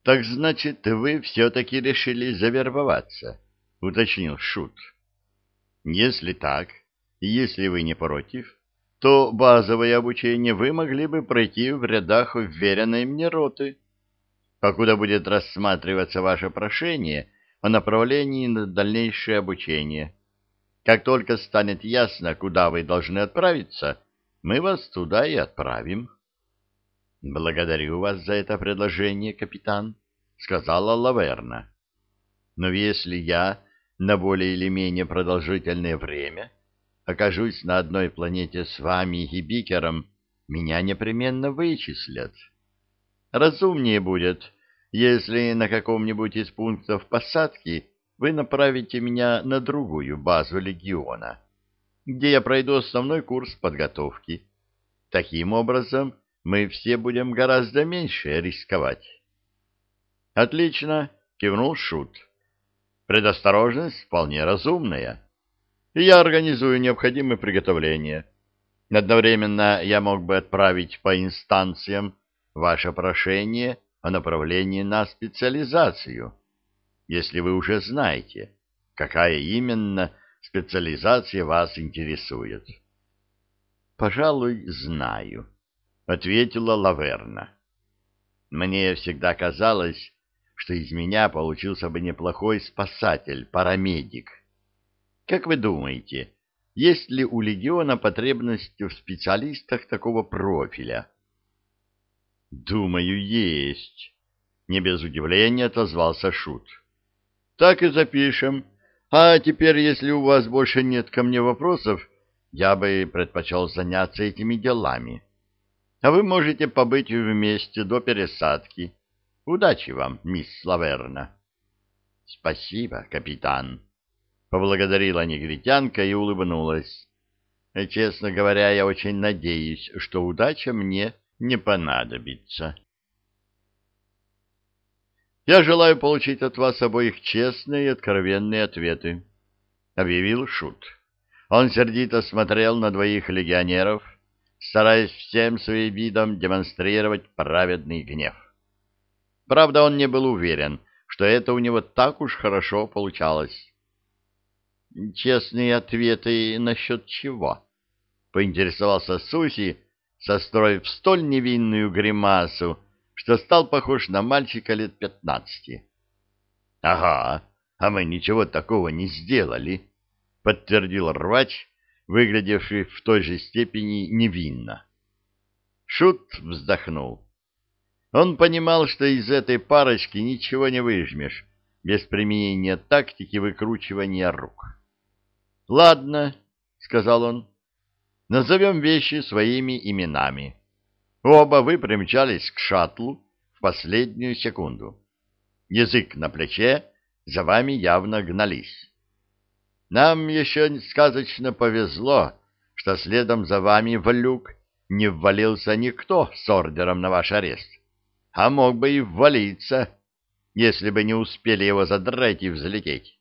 — Так значит, вы все-таки решили завербоваться, — уточнил Шут. — Если так, если вы не против, то базовое обучение вы могли бы пройти в рядах уверенной мне роты. Покуда будет рассматриваться ваше прошение о направлении на дальнейшее обучение. Как только станет ясно, куда вы должны отправиться, мы вас туда и отправим. — Благодарю вас за это предложение, капитан, — сказала Лаверна. — Но если я на более или менее продолжительное время окажусь на одной планете с вами и Бикером, меня непременно вычислят. Разумнее будет, если на каком-нибудь из пунктов посадки вы направите меня на другую базу легиона, где я пройду основной курс подготовки. Таким образом, мы все будем гораздо меньше рисковать. Отлично, кивнул Шут. Предосторожность вполне разумная. Я организую необходимые приготовления. Одновременно я мог бы отправить по инстанциям ваше прошение о направлении на специализацию, если вы уже знаете, какая именно специализация вас интересует. Пожалуй, знаю ответила Лаверна. Мне всегда казалось, что из меня получился бы неплохой спасатель, парамедик. Как вы думаете, есть ли у легиона потребность в специалистах такого профиля? Думаю, есть. Не без удивления отозвался Шут. Так и запишем. А теперь, если у вас больше нет ко мне вопросов, я бы предпочел заняться этими делами а вы можете побыть вместе до пересадки. Удачи вам, мисс Лаверна. — Спасибо, капитан, — поблагодарила негритянка и улыбнулась. — Честно говоря, я очень надеюсь, что удача мне не понадобится. «Я желаю получить от вас обоих честные и откровенные ответы», — объявил Шут. Он сердито смотрел на двоих легионеров, стараясь всем своим видом демонстрировать праведный гнев. Правда, он не был уверен, что это у него так уж хорошо получалось. «Честные ответы насчет чего?» — поинтересовался Суси, состроив столь невинную гримасу, что стал похож на мальчика лет пятнадцати. «Ага, а мы ничего такого не сделали», — подтвердил рвач, выглядевший в той же степени невинно. Шут вздохнул. Он понимал, что из этой парочки ничего не выжмешь без применения тактики выкручивания рук. «Ладно», — сказал он, — «назовем вещи своими именами. Оба вы примчались к шаттлу в последнюю секунду. Язык на плече, за вами явно гнались. Нам еще сказочно повезло, что следом за вами в люк не ввалился никто с ордером на ваш арест, а мог бы и ввалиться, если бы не успели его задрать и взлететь.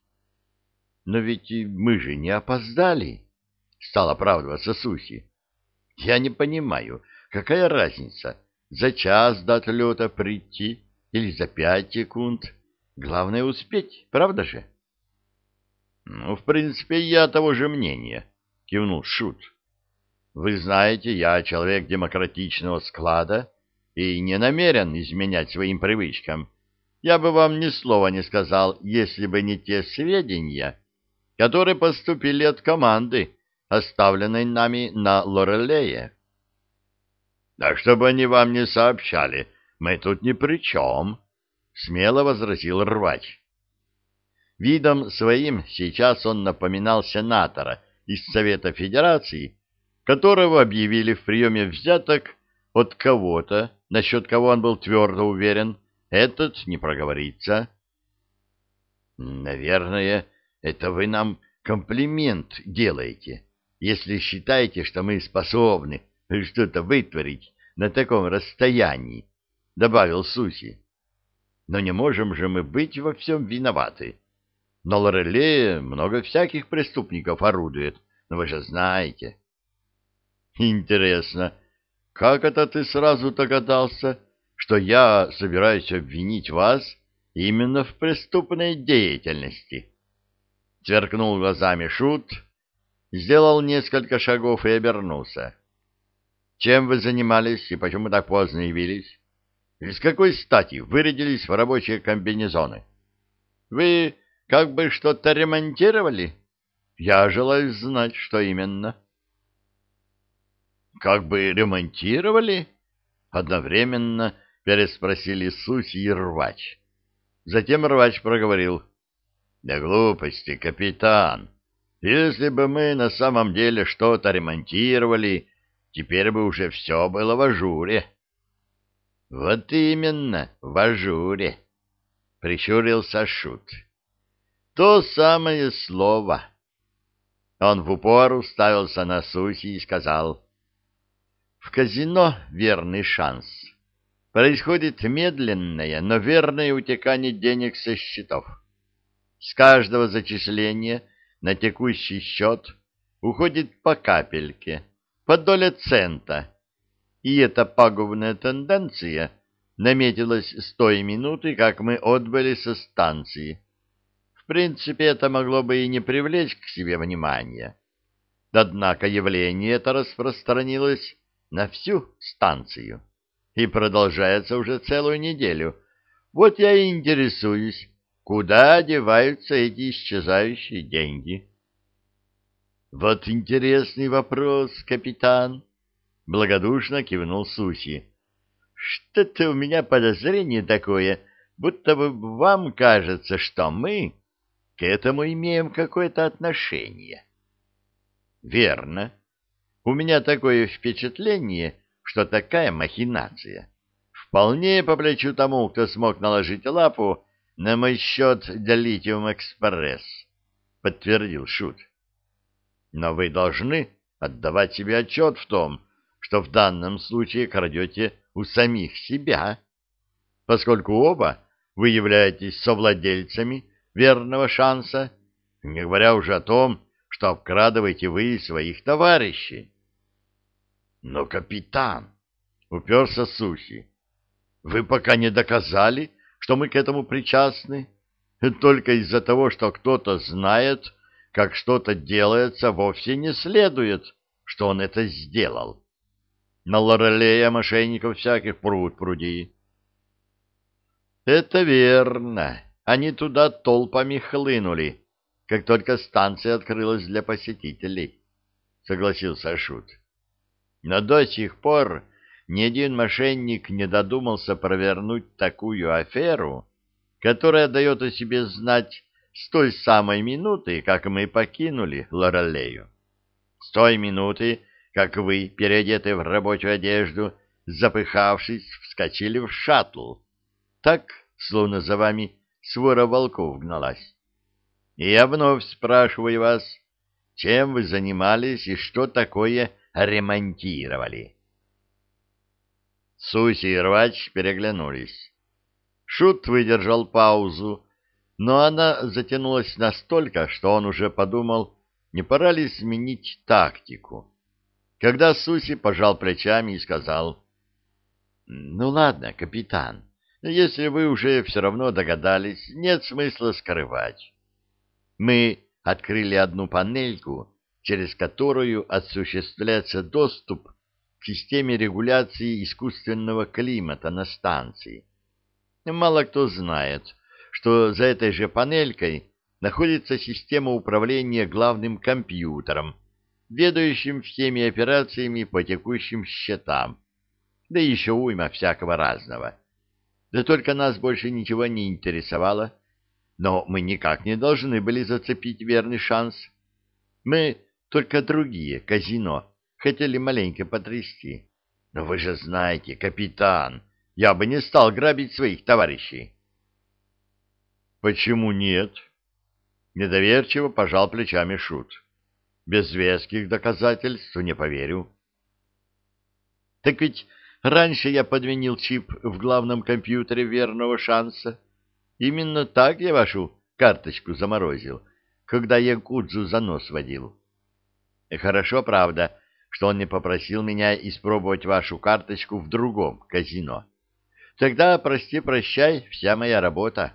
— Но ведь мы же не опоздали, — стал оправдываться Суси. — Я не понимаю, какая разница, за час до отлета прийти или за пять секунд. Главное успеть, правда же? — ну, в принципе, я того же мнения, кивнул Шут. Вы знаете, я человек демократичного склада и не намерен изменять своим привычкам. Я бы вам ни слова не сказал, если бы не те сведения, которые поступили от команды, оставленной нами на Лорелее. — Да чтобы они вам не сообщали, мы тут ни при чем, — смело возразил рвач. Видом своим сейчас он напоминал сенатора из Совета Федерации, которого объявили в приеме взяток от кого-то, насчет кого он был твердо уверен, этот не проговорится. «Наверное, это вы нам комплимент делаете, если считаете, что мы способны что-то вытворить на таком расстоянии», — добавил Суси. «Но не можем же мы быть во всем виноваты». На Лорелее много всяких преступников орудует, но вы же знаете. Интересно, как это ты сразу догадался, что я собираюсь обвинить вас именно в преступной деятельности. Сверкнул глазами Шут, сделал несколько шагов и обернулся. Чем вы занимались и почему так поздно явились? И с какой стати вырядились в рабочие комбинезоны? Вы как бы что-то ремонтировали? Я желаю знать, что именно. Как бы ремонтировали? Одновременно переспросили Суси и Рвач. Затем Рвач проговорил. Да глупости, капитан. Если бы мы на самом деле что-то ремонтировали, теперь бы уже все было в ажуре. — Вот именно, в ажуре, — прищурился Шут. — То самое слово. Он в упор уставился на Суси и сказал. — В казино верный шанс. Происходит медленное, но верное утекание денег со счетов. С каждого зачисления на текущий счет уходит по капельке, по доле цента, и эта пагубная тенденция наметилась с той минуты, как мы отбыли со станции. Принципе, это могло бы и не привлечь к себе внимания. Однако явление это распространилось на всю станцию и продолжается уже целую неделю. Вот я и интересуюсь, куда деваются эти исчезающие деньги. — Вот интересный вопрос, капитан, — благодушно кивнул Суси. — Что-то у меня подозрение такое, будто бы вам кажется, что мы к этому имеем какое-то отношение. — Верно. У меня такое впечатление, что такая махинация вполне по плечу тому, кто смог наложить лапу на мой счет для Экспресс, — подтвердил Шут. Но вы должны отдавать себе отчет в том, что в данном случае крадете у самих себя, поскольку оба вы являетесь совладельцами верного шанса, не говоря уже о том, что обкрадываете вы своих товарищей. Но, капитан, — уперся Сухи, — вы пока не доказали, что мы к этому причастны. Только из-за того, что кто-то знает, как что-то делается, вовсе не следует, что он это сделал. На Лорелея мошенников всяких пруд пруди. Это верно. Они туда толпами хлынули, как только станция открылась для посетителей, — согласился Шут. Но до сих пор ни один мошенник не додумался провернуть такую аферу, которая дает о себе знать с той самой минуты, как мы покинули Лорелею. С той минуты, как вы, переодетые в рабочую одежду, запыхавшись, вскочили в шаттл. Так, словно за вами свора волков гналась. И я вновь спрашиваю вас, чем вы занимались и что такое ремонтировали? Суси и Рвач переглянулись. Шут выдержал паузу, но она затянулась настолько, что он уже подумал, не пора ли сменить тактику. Когда Суси пожал плечами и сказал, «Ну ладно, капитан, если вы уже все равно догадались, нет смысла скрывать. Мы открыли одну панельку, через которую осуществляется доступ к системе регуляции искусственного климата на станции. Мало кто знает, что за этой же панелькой находится система управления главным компьютером, ведающим всеми операциями по текущим счетам, да еще уйма всякого разного. Да только нас больше ничего не интересовало, но мы никак не должны были зацепить верный шанс. Мы только другие, казино, хотели маленько потрясти. Но вы же знаете, капитан, я бы не стал грабить своих товарищей. Почему нет? Недоверчиво пожал плечами Шут. Без веских доказательств не поверю. Так ведь раньше я подменил чип в главном компьютере верного шанса. Именно так я вашу карточку заморозил, когда я Кудзу за нос водил. Хорошо, правда, что он не попросил меня испробовать вашу карточку в другом казино. тогда, прости-прощай, вся моя работа.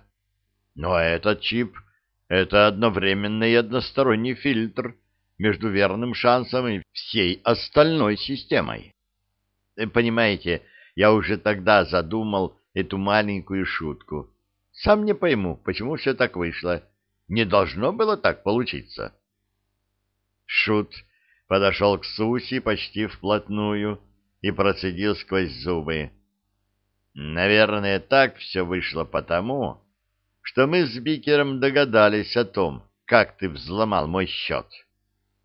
Но этот чип — это одновременный и односторонний фильтр между верным шансом и всей остальной системой. Э, понимаете, я уже тогда задумал эту маленькую шутку. Сам не пойму, почему все так вышло. Не должно было так получиться. Шут подошел к Суси почти вплотную и процедил сквозь зубы. Наверное, так все вышло потому, что мы с Бикером догадались о том, как ты взломал мой счет,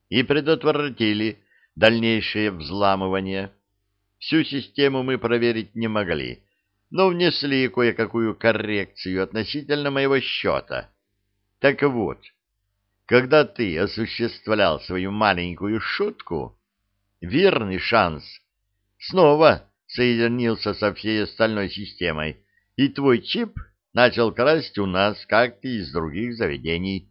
и предотвратили дальнейшее взламывание. Всю систему мы проверить не могли, но внесли кое-какую коррекцию относительно моего счета. Так вот, когда ты осуществлял свою маленькую шутку, верный шанс снова соединился со всей остальной системой, и твой чип начал красть у нас, как и из других заведений.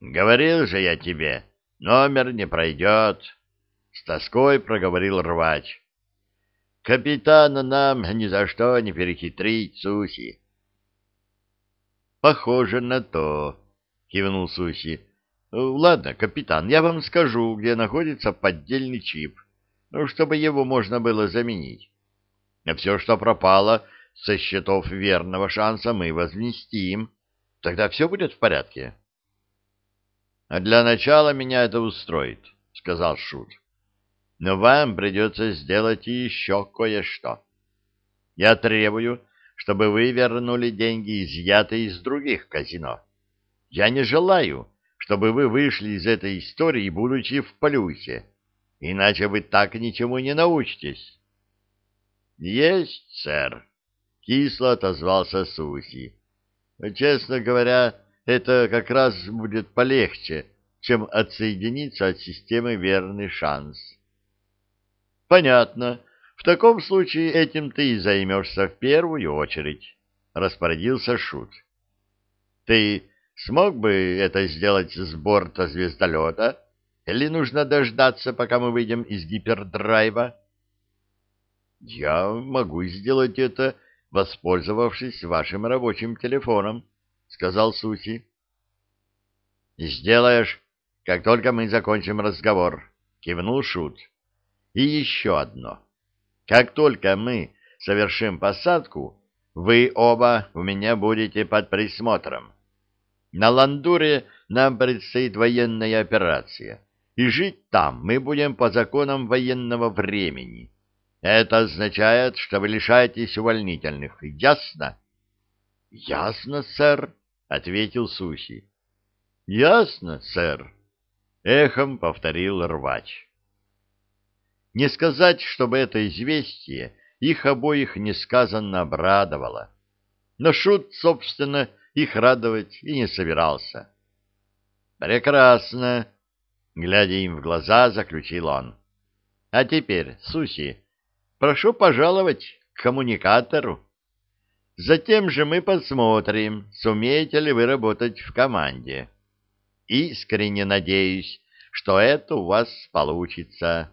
«Говорил же я тебе, номер не пройдет», — с тоской проговорил рвач. «Капитана нам ни за что не перехитрить, Суси». «Похоже на то», — кивнул Суси. «Ладно, капитан, я вам скажу, где находится поддельный чип, ну, чтобы его можно было заменить. А все, что пропало со счетов верного шанса, мы возместим. Тогда все будет в порядке». «А для начала меня это устроит», — сказал Шут но вам придется сделать еще кое-что. Я требую, чтобы вы вернули деньги, изъятые из других казино. Я не желаю, чтобы вы вышли из этой истории, будучи в плюсе, иначе вы так ничему не научитесь. — Есть, сэр, — кисло отозвался Суси. — Честно говоря, это как раз будет полегче, чем отсоединиться от системы верный шанс. Понятно. В таком случае этим ты и займешься в первую очередь, распорядился Шут. Ты смог бы это сделать с борта звездолета? Или нужно дождаться, пока мы выйдем из гипердрайва? Я могу сделать это, воспользовавшись вашим рабочим телефоном, сказал Суси. Сделаешь, как только мы закончим разговор, кивнул Шут. И еще одно. Как только мы совершим посадку, вы оба у меня будете под присмотром. На Ландуре нам предстоит военная операция, и жить там мы будем по законам военного времени. Это означает, что вы лишаетесь увольнительных. Ясно? — Ясно, сэр, — ответил Суси. — Ясно, сэр, — эхом повторил рвач. Не сказать, чтобы это известие их обоих несказанно обрадовало. Но Шут, собственно, их радовать и не собирался. «Прекрасно!» — глядя им в глаза, заключил он. «А теперь, Суси, прошу пожаловать к коммуникатору. Затем же мы посмотрим, сумеете ли вы работать в команде. Искренне надеюсь, что это у вас получится».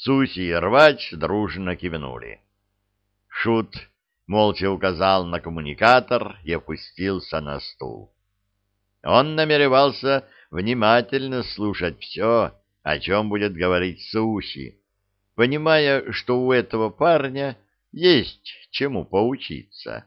Суси и рвач дружно кивнули. Шут молча указал на коммуникатор и опустился на стул. Он намеревался внимательно слушать все, о чем будет говорить Суси, понимая, что у этого парня есть чему поучиться.